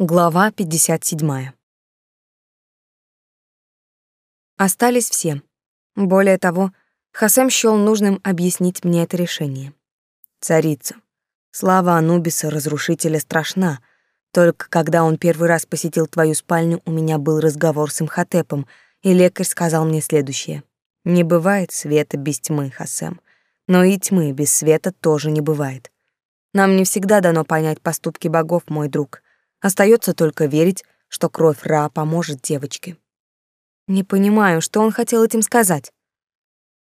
Глава 57. Остались все. Более того, Хасем счёл нужным объяснить мне это решение. Царица. Слава Анубиса, разрушителя, страшна. Только когда он первый раз посетил твою спальню, у меня был разговор с Имхотепом, и лекарь сказал мне следующее. Не бывает света без тьмы, Хасем. Но и тьмы без света тоже не бывает. Нам не всегда дано понять поступки богов, мой друг — Остается только верить, что кровь Ра поможет девочке. Не понимаю, что он хотел этим сказать.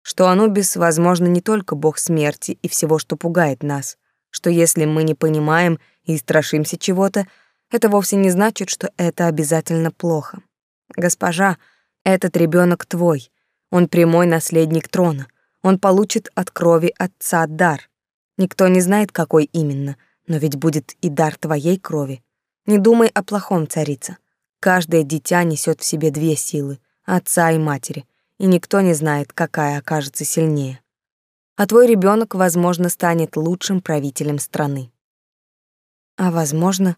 Что Анубис, возможно, не только бог смерти и всего, что пугает нас, что если мы не понимаем и страшимся чего-то, это вовсе не значит, что это обязательно плохо. Госпожа, этот ребенок твой. Он прямой наследник трона. Он получит от крови отца дар. Никто не знает, какой именно, но ведь будет и дар твоей крови. Не думай о плохом, царица. Каждое дитя несет в себе две силы — отца и матери, и никто не знает, какая окажется сильнее. А твой ребенок, возможно, станет лучшим правителем страны. А, возможно,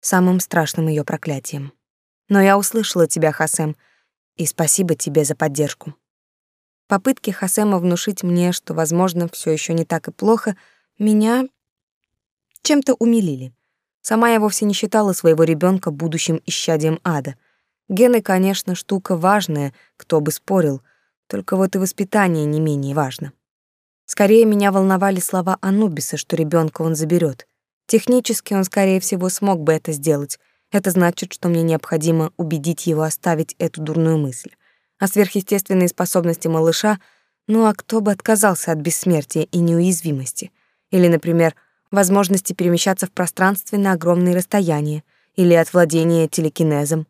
самым страшным ее проклятием. Но я услышала тебя, Хасем, и спасибо тебе за поддержку. Попытки Хасема внушить мне, что, возможно, все еще не так и плохо, меня чем-то умилили. Сама я вовсе не считала своего ребенка будущим исчадием ада. Гены, конечно, штука важная, кто бы спорил, только вот и воспитание не менее важно. Скорее меня волновали слова Анубиса, что ребенка он заберет. Технически он, скорее всего, смог бы это сделать. Это значит, что мне необходимо убедить его оставить эту дурную мысль. А сверхъестественные способности малыша, ну а кто бы отказался от бессмертия и неуязвимости? Или, например, возможности перемещаться в пространстве на огромные расстояния или от владения телекинезом.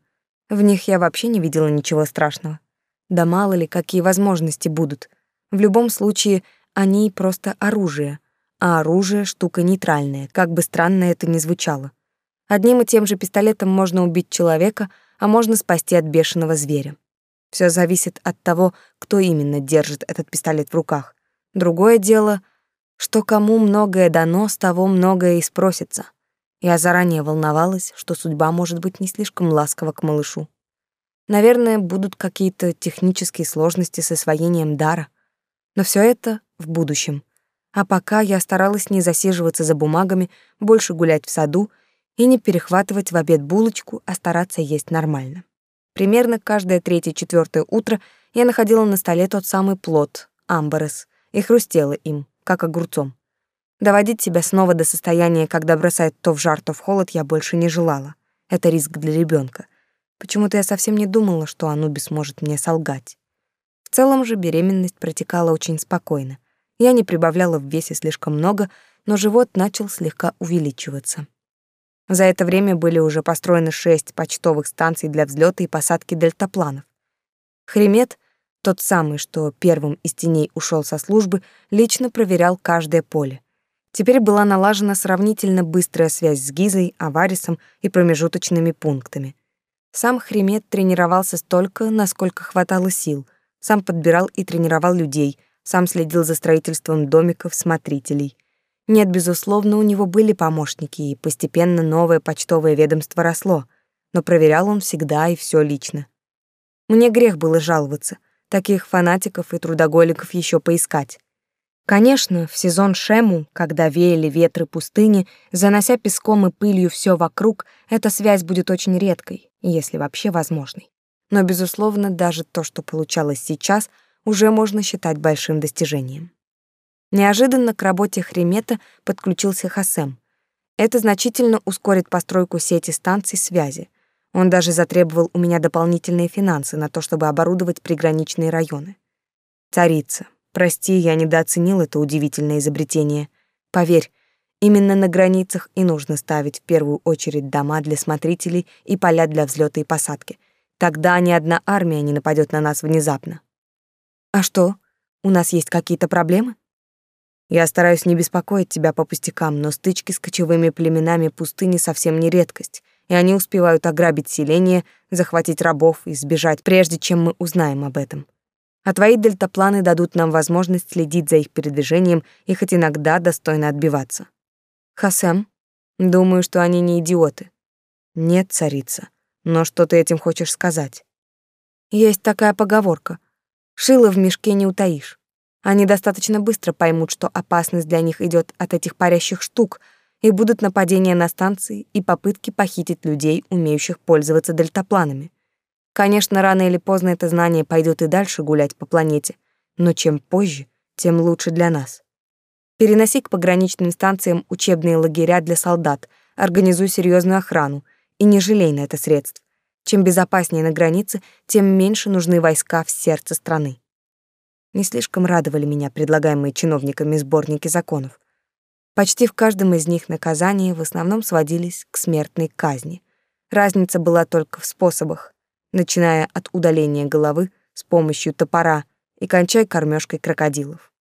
В них я вообще не видела ничего страшного. Да мало ли, какие возможности будут. В любом случае, они просто оружие, а оружие — штука нейтральная, как бы странно это ни звучало. Одним и тем же пистолетом можно убить человека, а можно спасти от бешеного зверя. Все зависит от того, кто именно держит этот пистолет в руках. Другое дело — что кому многое дано, с того многое и спросится. Я заранее волновалась, что судьба может быть не слишком ласкова к малышу. Наверное, будут какие-то технические сложности с освоением дара. Но все это в будущем. А пока я старалась не засиживаться за бумагами, больше гулять в саду и не перехватывать в обед булочку, а стараться есть нормально. Примерно каждое третье-четвертое утро я находила на столе тот самый плод, амбарес, и хрустела им как огурцом. Доводить себя снова до состояния, когда бросает то в жар, то в холод, я больше не желала. Это риск для ребенка. Почему-то я совсем не думала, что Анубис может мне солгать. В целом же беременность протекала очень спокойно. Я не прибавляла в весе слишком много, но живот начал слегка увеличиваться. За это время были уже построены шесть почтовых станций для взлета и посадки дельтапланов. Хремет тот самый, что первым из теней ушел со службы, лично проверял каждое поле. Теперь была налажена сравнительно быстрая связь с Гизой, Аварисом и промежуточными пунктами. Сам Хремет тренировался столько, насколько хватало сил, сам подбирал и тренировал людей, сам следил за строительством домиков смотрителей. Нет, безусловно, у него были помощники, и постепенно новое почтовое ведомство росло, но проверял он всегда и все лично. Мне грех было жаловаться. Таких фанатиков и трудоголиков еще поискать. Конечно, в сезон Шему, когда веяли ветры пустыни, занося песком и пылью все вокруг, эта связь будет очень редкой, если вообще возможной. Но, безусловно, даже то, что получалось сейчас, уже можно считать большим достижением. Неожиданно к работе Хремета подключился Хасем. Это значительно ускорит постройку сети станций связи. Он даже затребовал у меня дополнительные финансы на то, чтобы оборудовать приграничные районы. Царица, прости, я недооценил это удивительное изобретение. Поверь, именно на границах и нужно ставить в первую очередь дома для смотрителей и поля для взлета и посадки. Тогда ни одна армия не нападет на нас внезапно. А что? У нас есть какие-то проблемы? Я стараюсь не беспокоить тебя по пустякам, но стычки с кочевыми племенами пустыни совсем не редкость и они успевают ограбить селение, захватить рабов и сбежать, прежде чем мы узнаем об этом. А твои дельтапланы дадут нам возможность следить за их передвижением и хоть иногда достойно отбиваться. Хасем, думаю, что они не идиоты. Нет, царица. Но что ты этим хочешь сказать? Есть такая поговорка. Шило в мешке не утаишь. Они достаточно быстро поймут, что опасность для них идет от этих парящих штук, и будут нападения на станции и попытки похитить людей, умеющих пользоваться дельтапланами. Конечно, рано или поздно это знание пойдет и дальше гулять по планете, но чем позже, тем лучше для нас. Переноси к пограничным станциям учебные лагеря для солдат, организуй серьезную охрану и не жалей на это средств. Чем безопаснее на границе, тем меньше нужны войска в сердце страны. Не слишком радовали меня предлагаемые чиновниками сборники законов. Почти в каждом из них наказания в основном сводились к смертной казни. Разница была только в способах, начиная от удаления головы с помощью топора и кончая кормежкой крокодилов.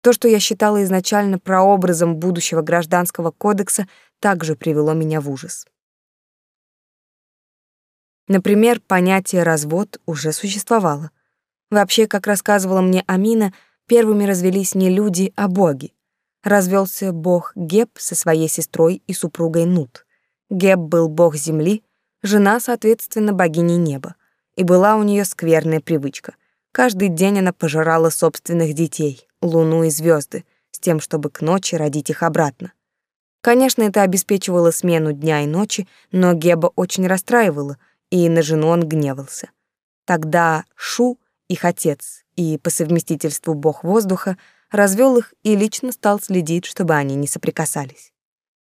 То, что я считала изначально прообразом будущего гражданского кодекса, также привело меня в ужас. Например, понятие «развод» уже существовало. Вообще, как рассказывала мне Амина, первыми развелись не люди, а боги. Развелся бог Геб со своей сестрой и супругой Нут. Геб был бог земли, жена, соответственно, богиней неба. И была у нее скверная привычка. Каждый день она пожирала собственных детей, луну и звезды, с тем, чтобы к ночи родить их обратно. Конечно, это обеспечивало смену дня и ночи, но Геба очень расстраивало, и на жену он гневался. Тогда Шу, их отец и по совместительству бог воздуха, развел их и лично стал следить, чтобы они не соприкасались.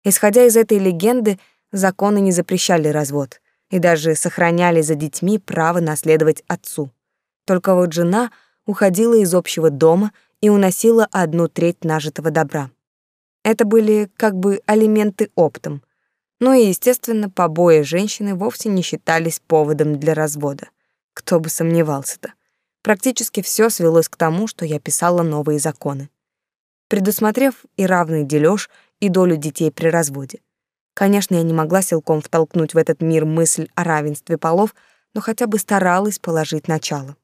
Исходя из этой легенды, законы не запрещали развод и даже сохраняли за детьми право наследовать отцу. Только вот жена уходила из общего дома и уносила одну треть нажитого добра. Это были как бы алименты оптом. Ну и, естественно, побои женщины вовсе не считались поводом для развода. Кто бы сомневался-то. Практически все свелось к тому, что я писала новые законы. Предусмотрев и равный дележ, и долю детей при разводе. Конечно, я не могла силком втолкнуть в этот мир мысль о равенстве полов, но хотя бы старалась положить начало.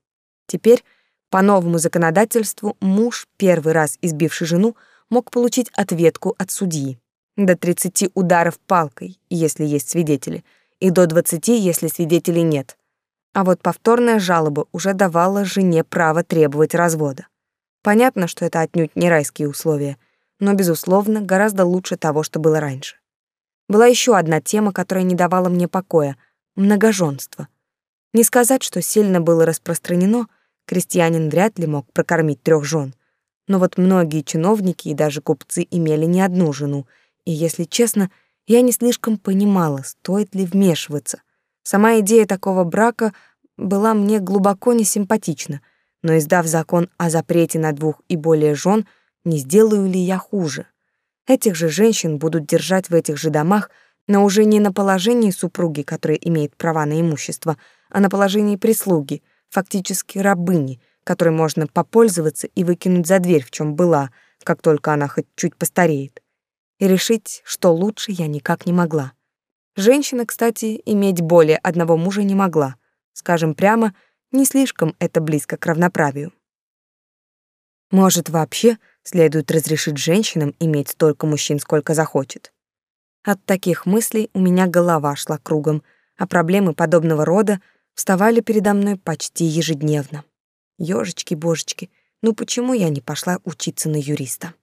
Теперь по новому законодательству муж, первый раз избивший жену, мог получить ответку от судьи. До 30 ударов палкой, если есть свидетели, и до 20, если свидетелей нет. А вот повторная жалоба уже давала жене право требовать развода. Понятно, что это отнюдь не райские условия, но, безусловно, гораздо лучше того, что было раньше. Была еще одна тема, которая не давала мне покоя — многоженство. Не сказать, что сильно было распространено, Крестьянин вряд ли мог прокормить трех жен. Но вот многие чиновники и даже купцы имели не одну жену, и, если честно, я не слишком понимала, стоит ли вмешиваться. Сама идея такого брака была мне глубоко несимпатична, но издав закон о запрете на двух и более жен, не сделаю ли я хуже? Этих же женщин будут держать в этих же домах, но уже не на положении супруги, которая имеет права на имущество, а на положении прислуги — фактически рабыни, которой можно попользоваться и выкинуть за дверь, в чем была, как только она хоть чуть постареет. И решить, что лучше я никак не могла. Женщина, кстати, иметь более одного мужа не могла. Скажем прямо, не слишком это близко к равноправию. Может, вообще следует разрешить женщинам иметь столько мужчин, сколько захочет. От таких мыслей у меня голова шла кругом, а проблемы подобного рода вставали передо мной почти ежедневно. Ёжечки-божечки, ну почему я не пошла учиться на юриста?